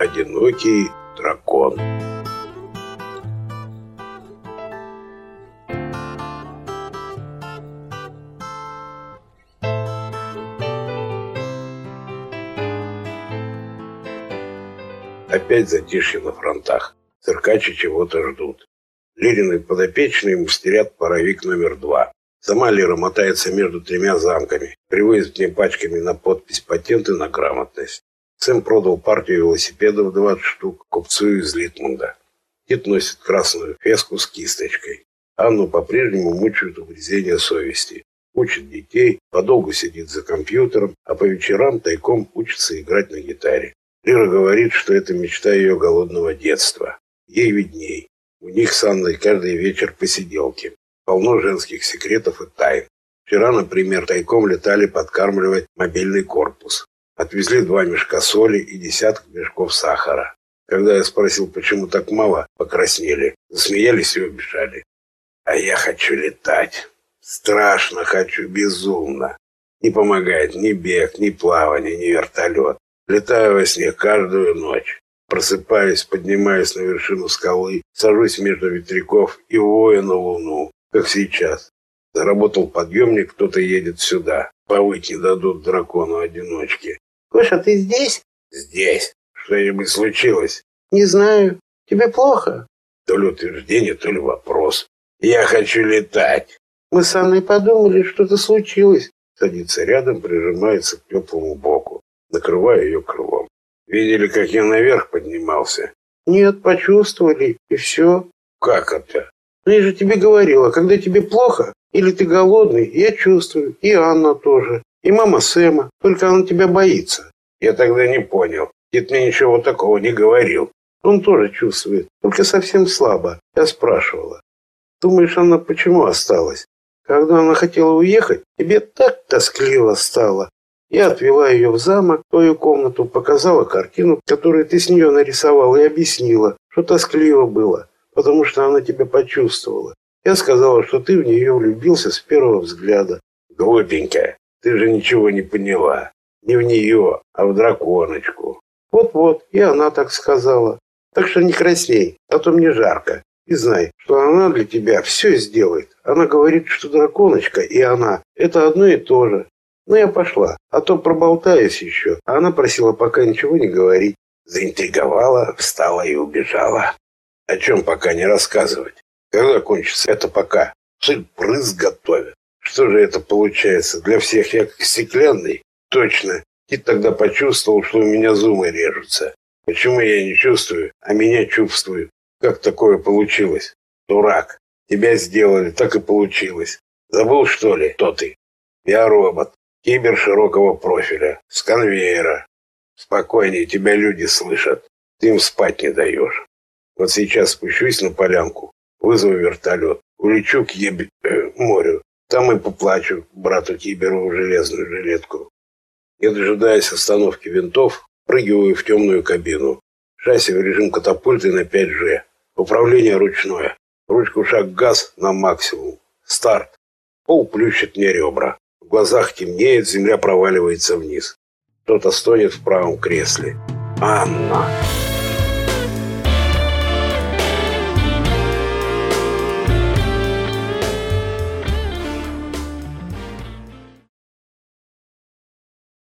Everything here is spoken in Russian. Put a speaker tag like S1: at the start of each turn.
S1: Одинокий дракон. Опять затишье на фронтах. Циркачи чего-то ждут. Лерины подопечные мастерят паровик номер два. Сама Лера мотается между тремя замками, привозит мне пачками на подпись патенты на грамотность. Сэм продал партию велосипедов 20 штук купцу из Литмунда. Дед носит красную феску с кисточкой. Анну по-прежнему мучают угрызения совести. Учит детей, подолгу сидит за компьютером, а по вечерам тайком учится играть на гитаре. Лера говорит, что это мечта ее голодного детства. Ей видней. У них с Анной каждый вечер посиделки. Полно женских секретов и тайн. Вчера, например, тайком летали подкармливать мобильный корпус. Отвезли два мешка соли и десяток мешков сахара. Когда я спросил, почему так мало, покраснели. Засмеялись и убежали. А я хочу летать. Страшно хочу, безумно. Не помогает ни бег, ни плавание, ни вертолет. Летаю во сне каждую ночь. Просыпаюсь, поднимаюсь на вершину скалы, сажусь между ветряков и вою на луну, как сейчас. Заработал подъемник, кто-то едет сюда. Повыть не дадут дракону-одиночке.
S2: Коша, ты здесь?
S1: Здесь. Что-нибудь случилось?
S2: Не знаю. Тебе плохо?
S1: То ли утверждение, то ли вопрос. Я хочу летать.
S2: Мы с Анной подумали, что-то случилось.
S1: Садится рядом, прижимается к теплому боку накрывая ее крылом. Видели, как я наверх поднимался?
S2: Нет, почувствовали, и все.
S1: Как это?
S2: Ну, я же тебе говорила, когда тебе плохо, или ты голодный, я чувствую, и Анна тоже, и мама Сэма, только она тебя боится.
S1: Я тогда не понял. Дед мне ничего такого не говорил.
S2: Он тоже чувствует, только совсем слабо. Я спрашивала. Думаешь, она почему осталась? Когда она хотела уехать, тебе так тоскливо стало. Я отвела ее в замок, твою комнату, показала картину, которую ты с нее нарисовал, и объяснила, что тоскливо было, потому что она тебя почувствовала. Я сказала, что ты в нее влюбился с первого взгляда.
S1: Глупенькая, ты же ничего не поняла. Не в нее, а в драконочку.
S2: Вот-вот, и она так сказала. Так что не красней, а то мне жарко. И знай, что она для тебя все сделает. Она говорит, что драконочка и она – это одно и то же. Ну, я пошла, а то проболтаюсь еще. А она просила пока ничего не говорить.
S1: Заинтриговала, встала и убежала. О чем пока не рассказывать? Когда кончится это пока? Сюрприз готовят. Что же это получается? Для всех я как стеклянный? Точно. И тогда почувствовал, что у меня зумы режутся. Почему я не чувствую, а меня чувствую? Как такое получилось? Дурак. Тебя сделали, так и получилось. Забыл, что ли, кто ты? Я робот. Кибер широкого профиля, с конвейера. Спокойнее, тебя люди слышат. Ты им спать не даешь. Вот сейчас спущусь на полянку, вызову вертолет, улечу к еб... э, морю. Там и поплачу брату Киберу в железную жилетку. Я дожидаясь остановки винтов, прыгиваю в темную кабину. Шасси в режим катапульты на 5G. Управление ручное. Ручку шаг газ на максимум. Старт. Пол плющит мне ребра глазах темнеет, земля проваливается вниз. Кто-то стонет в правом кресле. «Анна!»